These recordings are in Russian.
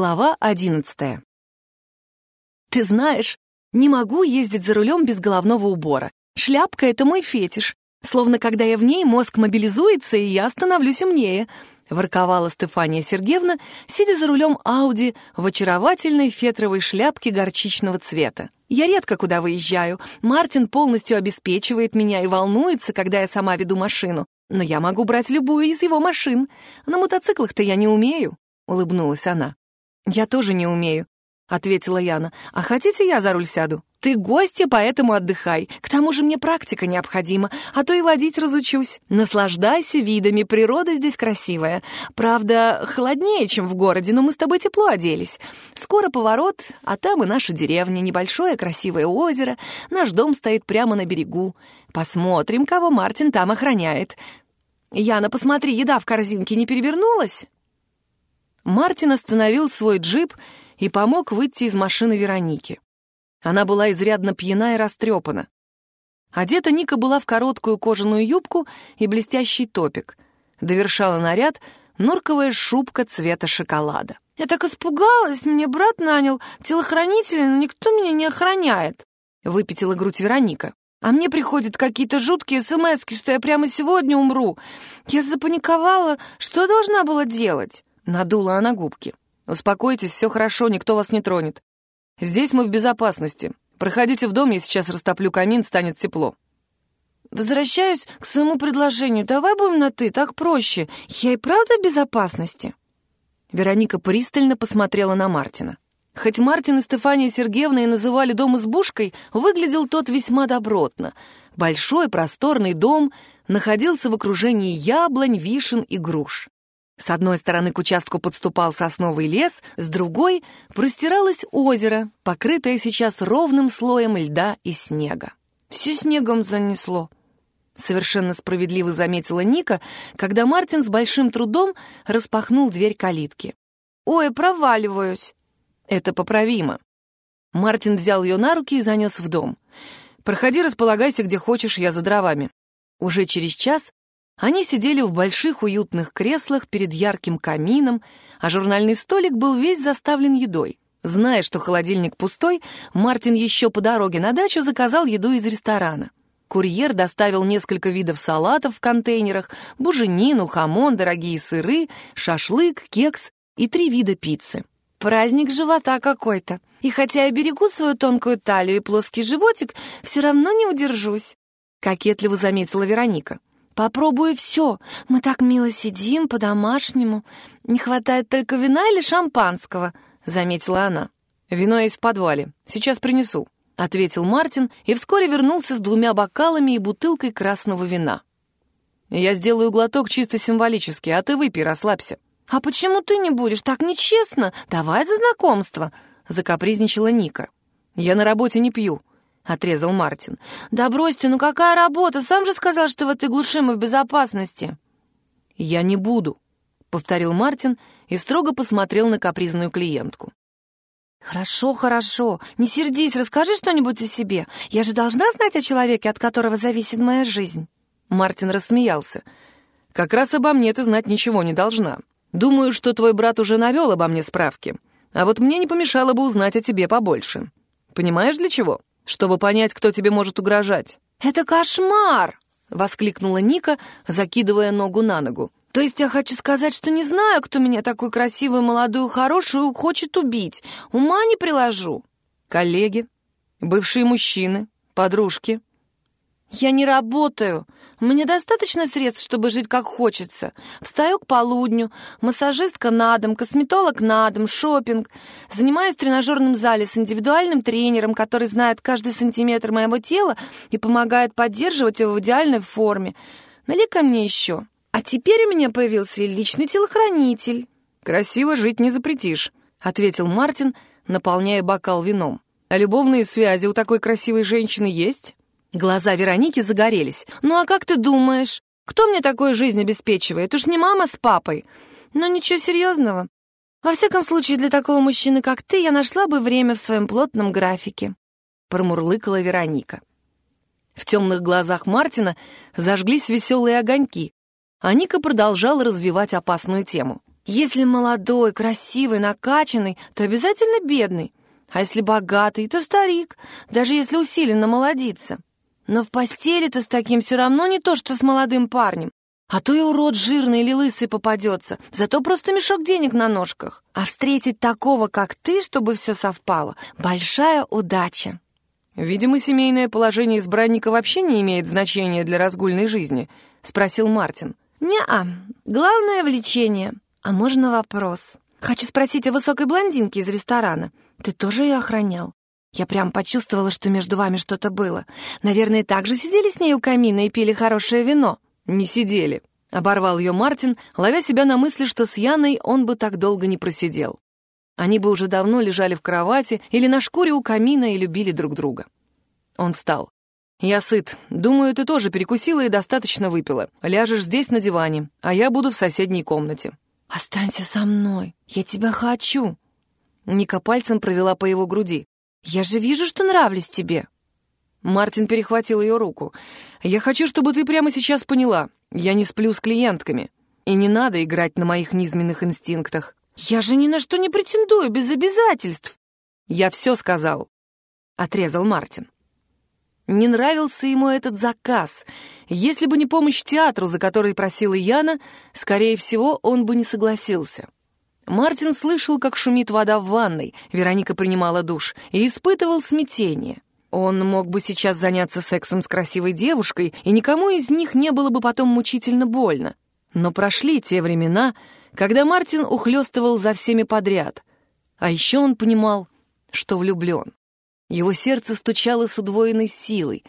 Глава одиннадцатая. Ты знаешь, не могу ездить за рулем без головного убора. Шляпка — это мой фетиш. Словно когда я в ней, мозг мобилизуется, и я становлюсь умнее. Ворковала Стефания Сергеевна, сидя за рулем Ауди в очаровательной фетровой шляпке горчичного цвета. Я редко куда выезжаю. Мартин полностью обеспечивает меня и волнуется, когда я сама веду машину. Но я могу брать любую из его машин. На мотоциклах-то я не умею, — улыбнулась она. «Я тоже не умею», — ответила Яна. «А хотите, я за руль сяду? Ты гостья, поэтому отдыхай. К тому же мне практика необходима, а то и водить разучусь. Наслаждайся видами, природа здесь красивая. Правда, холоднее, чем в городе, но мы с тобой тепло оделись. Скоро поворот, а там и наша деревня, небольшое красивое озеро. Наш дом стоит прямо на берегу. Посмотрим, кого Мартин там охраняет. Яна, посмотри, еда в корзинке не перевернулась?» Мартин остановил свой джип и помог выйти из машины Вероники. Она была изрядно пьяна и растрепана. Одета Ника была в короткую кожаную юбку и блестящий топик. Довершала наряд норковая шубка цвета шоколада. «Я так испугалась, мне брат нанял телохранителя, но никто меня не охраняет», — выпятила грудь Вероника. «А мне приходят какие-то жуткие смс что я прямо сегодня умру. Я запаниковала, что должна была делать?» Надула она губки. «Успокойтесь, все хорошо, никто вас не тронет. Здесь мы в безопасности. Проходите в дом, я сейчас растоплю камин, станет тепло». «Возвращаюсь к своему предложению. Давай будем на «ты», так проще. Я и правда в безопасности?» Вероника пристально посмотрела на Мартина. Хоть Мартин и Стефания Сергеевна и называли дом избушкой, выглядел тот весьма добротно. Большой просторный дом находился в окружении яблонь, вишен и груш. С одной стороны к участку подступал сосновый лес, с другой простиралось озеро, покрытое сейчас ровным слоем льда и снега. «Все снегом занесло», — совершенно справедливо заметила Ника, когда Мартин с большим трудом распахнул дверь калитки. «Ой, проваливаюсь!» «Это поправимо». Мартин взял ее на руки и занес в дом. «Проходи, располагайся где хочешь, я за дровами». Уже через час они сидели в больших уютных креслах перед ярким камином, а журнальный столик был весь заставлен едой. Зная, что холодильник пустой, Мартин еще по дороге на дачу заказал еду из ресторана. Курьер доставил несколько видов салатов в контейнерах, буженину, хамон, дорогие сыры, шашлык, кекс и три вида пиццы. «Праздник живота какой-то. И хотя я берегу свою тонкую талию и плоский животик, все равно не удержусь», — кокетливо заметила Вероника. Попробую все. Мы так мило сидим, по-домашнему. Не хватает только вина или шампанского», — заметила она. «Вино есть в подвале. Сейчас принесу», — ответил Мартин и вскоре вернулся с двумя бокалами и бутылкой красного вина. «Я сделаю глоток чисто символически, а ты выпей, расслабься». «А почему ты не будешь? Так нечестно. Давай за знакомство», — закапризничала Ника. «Я на работе не пью», — отрезал Мартин. «Да брось ты, ну какая работа? Сам же сказал, что в этой глуши мы в безопасности». «Я не буду», — повторил Мартин и строго посмотрел на капризную клиентку. «Хорошо, хорошо. Не сердись, расскажи что-нибудь о себе. Я же должна знать о человеке, от которого зависит моя жизнь». Мартин рассмеялся. «Как раз обо мне ты знать ничего не должна. Думаю, что твой брат уже навел обо мне справки. А вот мне не помешало бы узнать о тебе побольше. Понимаешь, для чего?» Чтобы понять, кто тебе может угрожать». «Это кошмар!» — воскликнула Ника, закидывая ногу на ногу. «То есть я хочу сказать, что не знаю, кто меня такую красивую, молодую, хорошую хочет убить. Ума не приложу». «Коллеги, бывшие мужчины, подружки». «Я не работаю. Мне достаточно средств, чтобы жить как хочется. Встаю к полудню, массажистка на дом, косметолог на дом, шопинг. Занимаюсь в тренажерном зале с индивидуальным тренером, который знает каждый сантиметр моего тела и помогает поддерживать его в идеальной форме. Налей ко мне еще. А теперь у меня появился личный телохранитель». «Красиво жить не запретишь», — ответил Мартин, наполняя бокал вином. «А любовные связи у такой красивой женщины есть?» Глаза Вероники загорелись. «Ну а как ты думаешь? Кто мне такую жизнь обеспечивает? Уж не мама с папой. Но ничего серьезного. Во всяком случае, для такого мужчины, как ты, я нашла бы время в своем плотном графике», — промурлыкала Вероника. В темных глазах Мартина зажглись веселые огоньки, а Ника продолжала развивать опасную тему. Если молодой, красивый, накачанный, то обязательно бедный. А если богатый, то старик, даже если усиленно молодится. Но в постели-то с таким все равно не то, что с молодым парнем. А то и урод жирный или лысый попадется, зато просто мешок денег на ножках. А встретить такого, как ты, чтобы все совпало, большая удача. Видимо, семейное положение избранника вообще не имеет значения для разгульной жизни, спросил Мартин. Не-а, главное влечение. А можно вопрос? Хочу спросить о высокой блондинке из ресторана. Ты тоже ее охранял? Я прям почувствовала, что между вами что-то было. Наверное, также сидели с ней у камина и пили хорошее вино. «Не сидели», — оборвал ее Мартин, ловя себя на мысли, что с Яной он бы так долго не просидел. Они бы уже давно лежали в кровати или на шкуре у камина и любили друг друга. Он встал. «Я сыт. Думаю, ты тоже перекусила и достаточно выпила. Ляжешь здесь на диване, а я буду в соседней комнате». «Останься со мной. Я тебя хочу». Ника пальцем провела по его груди. «Я же вижу, что нравлюсь тебе». Мартин перехватил ее руку. «Я хочу, чтобы ты прямо сейчас поняла. Я не сплю с клиентками. И не надо играть на моих низменных инстинктах». «Я же ни на что не претендую, без обязательств». «Я все сказал», — отрезал Мартин. Не нравился ему этот заказ. Если бы не помощь театру, за который просила Яна, скорее всего, он бы не согласился. Мартин слышал, как шумит вода в ванной, Вероника принимала душ, и испытывал смятение — он мог бы сейчас заняться сексом с красивой девушкой, и никому из них не было бы потом мучительно больно. Но прошли те времена, когда Мартин ухлёстывал за всеми подряд. А еще он понимал, что влюблен. Его сердце стучало с удвоенной силой.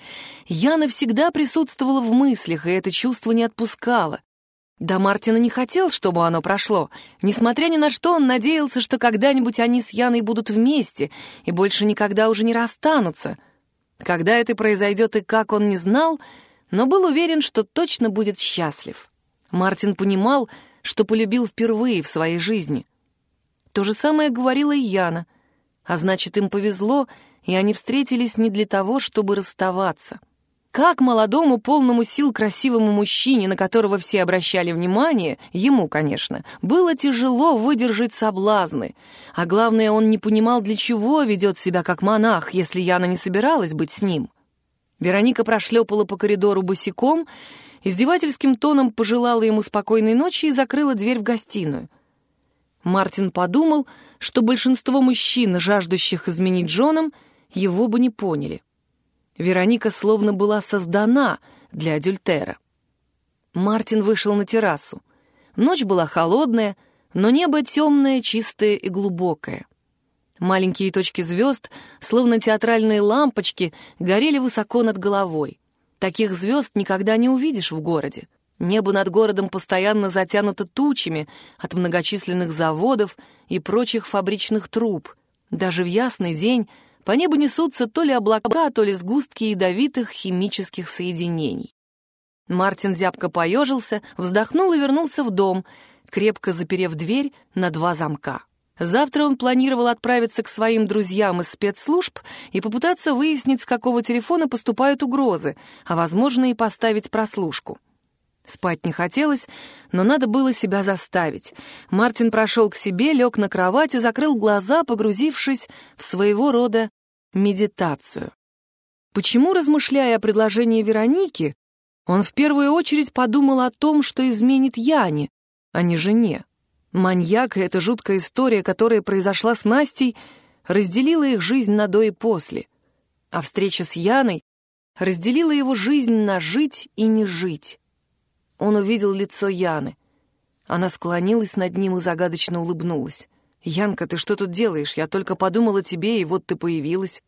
Яна всегда присутствовала в мыслях, и это чувство не отпускало. Да Мартина не хотел, чтобы оно прошло. Несмотря ни на что, он надеялся, что когда-нибудь они с Яной будут вместе и больше никогда уже не расстанутся — когда это произойдет и как он не знал, но был уверен, что точно будет счастлив. Мартин понимал, что полюбил впервые в своей жизни. То же самое говорила и Яна, а значит, им повезло, и они встретились не для того, чтобы расставаться — как молодому, полному сил красивому мужчине, на которого все обращали внимание, ему, конечно, было тяжело выдержать соблазны. А главное, он не понимал, для чего ведет себя как монах, если Яна не собиралась быть с ним. Вероника прошлепала по коридору босиком, издевательским тоном пожелала ему спокойной ночи и закрыла дверь в гостиную. Мартин подумал, что большинство мужчин, жаждущих изменить женам, его бы не поняли — Вероника словно была создана для адюльтера. Мартин вышел на террасу. Ночь была холодная, но небо темное, чистое и глубокое. Маленькие точки звезд, словно театральные лампочки, горели высоко над головой. Таких звезд никогда не увидишь в городе. Небо над городом постоянно затянуто тучами от многочисленных заводов и прочих фабричных труб. Даже в ясный день по небу несутся то ли облака, то ли сгустки ядовитых химических соединений. Мартин зябко поежился, вздохнул и вернулся в дом, крепко заперев дверь на два замка. Завтра он планировал отправиться к своим друзьям из спецслужб и попытаться выяснить, с какого телефона поступают угрозы, а, возможно, и поставить прослушку. Спать не хотелось, но надо было себя заставить. Мартин прошел к себе, лег на кровать и закрыл глаза, погрузившись в своего рода медитацию. Почему, размышляя о предложении Вероники, он в первую очередь подумал о том, что изменит Яне, а не жене? Маньяк и эта жуткая история, которая произошла с Настей, разделила их жизнь на до и после. А встреча с Яной разделила его жизнь на жить и не жить. Он увидел лицо Яны. Она склонилась над ним и загадочно улыбнулась. «Янка, ты что тут делаешь? Я только подумала тебе, и вот ты появилась».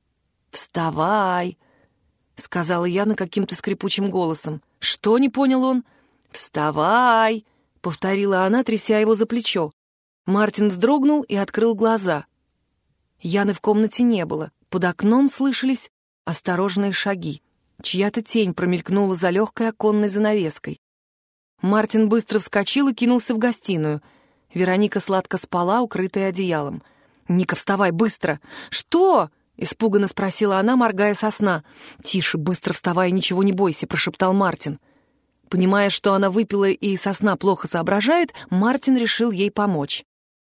«Вставай!» — сказала Яна каким-то скрипучим голосом. «Что?» — не понял он. «Вставай!» — повторила она, тряся его за плечо. Мартин вздрогнул и открыл глаза. Яны в комнате не было. Под окном слышались осторожные шаги. Чья-то тень промелькнула за легкой оконной занавеской. Мартин быстро вскочил и кинулся в гостиную. Вероника сладко спала, укрытая одеялом. «Ника, вставай, быстро!» «Что?» — испуганно спросила она, моргая со сна. «Тише, быстро вставай, ничего не бойся», — прошептал Мартин. Понимая, что она выпила и сосна плохо соображает, Мартин решил ей помочь.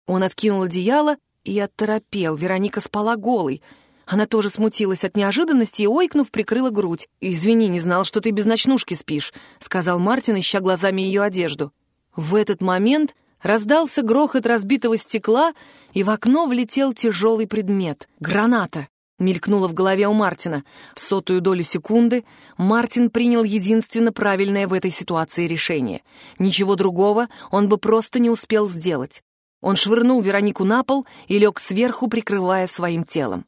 Он откинул одеяло и оторопел. Вероника спала голой. Она тоже смутилась от неожиданности и, ойкнув, прикрыла грудь. «Извини, не знал, что ты без ночнушки спишь», — сказал Мартин, ища глазами ее одежду. В этот момент раздался грохот разбитого стекла, и в окно влетел тяжелый предмет — граната. Мелькнуло в голове у Мартина. В сотую долю секунды Мартин принял единственно правильное в этой ситуации решение. Ничего другого он бы просто не успел сделать. Он швырнул Веронику на пол и лег сверху, прикрывая своим телом.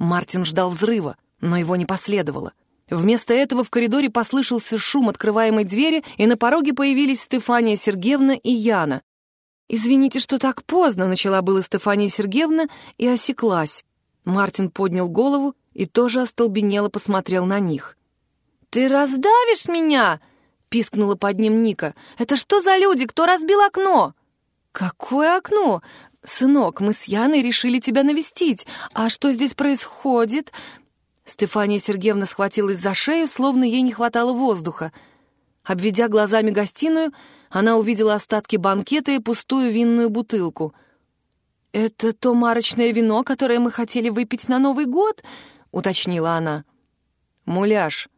Мартин ждал взрыва, но его не последовало. Вместо этого в коридоре послышался шум открываемой двери, и на пороге появились Стефания Сергеевна и Яна. «Извините, что так поздно», — начала была Стефания Сергеевна и осеклась. Мартин поднял голову и тоже остолбенело посмотрел на них. «Ты раздавишь меня?» — пискнула под ним Ника. «Это что за люди? Кто разбил окно?» «Какое окно? Сынок, мы с Яной решили тебя навестить. А что здесь происходит?» Стефания Сергеевна схватилась за шею, словно ей не хватало воздуха. Обведя глазами гостиную, она увидела остатки банкета и пустую винную бутылку. «Это то марочное вино, которое мы хотели выпить на Новый год?» — уточнила она. «Муляж»,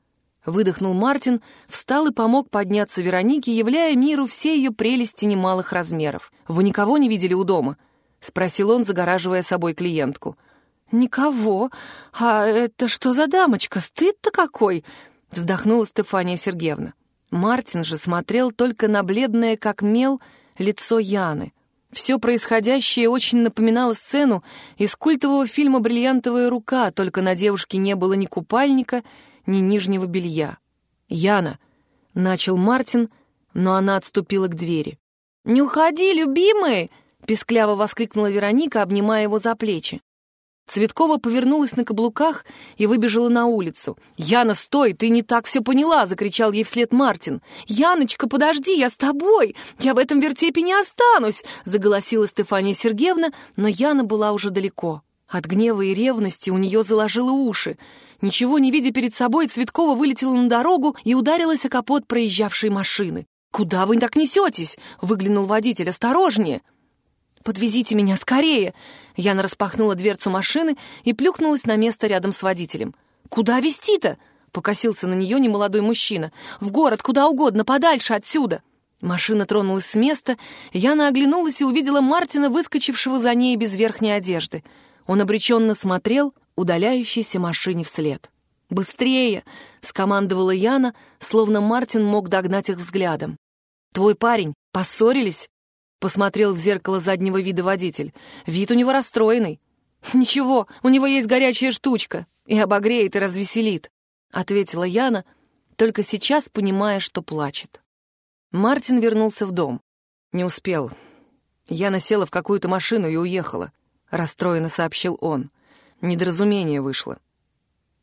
Выдохнул Мартин, встал и помог подняться Веронике, являя миру все ее прелести немалых размеров. «Вы никого не видели у дома?» — спросил он, загораживая собой клиентку. «Никого. А это что за дамочка? Стыд-то какой!» — вздохнула Стефания Сергеевна. Мартин же смотрел только на бледное, как мел, лицо Яны. Все происходящее очень напоминало сцену из культового фильма «Бриллиантовая рука», только на девушке не было ни купальника, ни нижнего белья. «Яна!» — начал Мартин, но она отступила к двери. «Не уходи, любимый!» — пескляво воскликнула Вероника, обнимая его за плечи. Цветкова повернулась на каблуках и выбежала на улицу. «Яна, стой, ты не так все поняла!» — закричал ей вслед Мартин. «Яночка, подожди, я с тобой! Я в этом вертепе не останусь!» — заголосила Стефания Сергеевна, но Яна была уже далеко. От гнева и ревности у нее заложило уши. Ничего не видя перед собой, Цветкова вылетела на дорогу и ударилась о капот проезжавшей машины. «Куда вы так несетесь?» — выглянул водитель. «Осторожнее!» «Подвезите меня скорее!» Яна распахнула дверцу машины и плюхнулась на место рядом с водителем. «Куда везти-то?» — покосился на нее немолодой мужчина. «В город, куда угодно, подальше отсюда!» Машина тронулась с места, Яна оглянулась и увидела Мартина, выскочившего за ней без верхней одежды. Он обреченно смотрел удаляющейся машине вслед. «Быстрее!» — скомандовала Яна, словно Мартин мог догнать их взглядом. «Твой парень, поссорились?» — посмотрел в зеркало заднего вида водитель. «Вид у него расстроенный». «Ничего, у него есть горячая штучка, и обогреет, и развеселит», — ответила Яна, только сейчас понимая, что плачет. Мартин вернулся в дом. Не успел. Яна села в какую-то машину и уехала, — расстроенно сообщил он. Недоразумение вышло.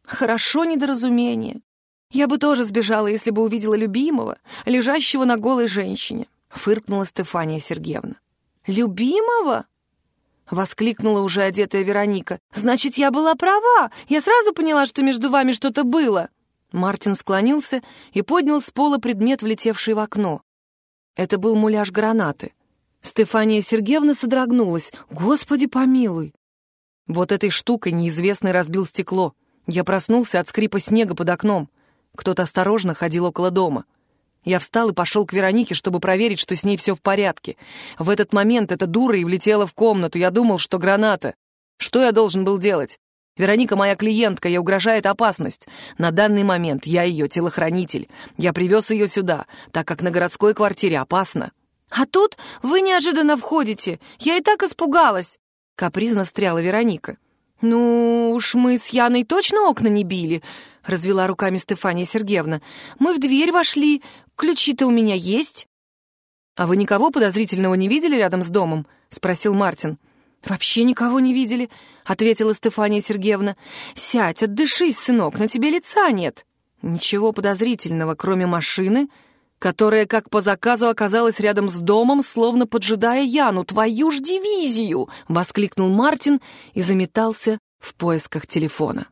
Хорошо недоразумение. Я бы тоже сбежала, если бы увидела любимого, лежащего на голой женщине, фыркнула Стефания Сергеевна. Любимого? Воскликнула уже одетая Вероника. «Значит, я была права! Я сразу поняла, что между вами что-то было!» Мартин склонился и поднял с пола предмет, влетевший в окно. Это был муляж гранаты. Стефания Сергеевна содрогнулась. «Господи помилуй! Вот этой штукой неизвестный разбил стекло. Я проснулся от скрипа снега под окном. Кто-то осторожно ходил около дома. Я встал и пошел к Веронике, чтобы проверить, что с ней все в порядке. В этот момент эта дура и влетела в комнату. Я думал, что граната. Что я должен был делать? Вероника моя клиентка, ей угрожает опасность. На данный момент я ее телохранитель. Я привез ее сюда, так как на городской квартире опасно. А тут вы неожиданно входите. Я и так испугалась. Капризно встряла Вероника. «Ну уж мы с Яной точно окна не били», — развела руками Стефания Сергеевна. «Мы в дверь вошли, ключи-то у меня есть». «А вы никого подозрительного не видели рядом с домом?» — спросил Мартин. «Вообще никого не видели», — ответила Стефания Сергеевна. «Сядь, отдышись, сынок, на тебе лица нет». «Ничего подозрительного, кроме машины, которая, как по заказу, оказалась рядом с домом, словно поджидая Яну. «Твою ж дивизию!» — воскликнул Мартин и заметался в поисках телефона.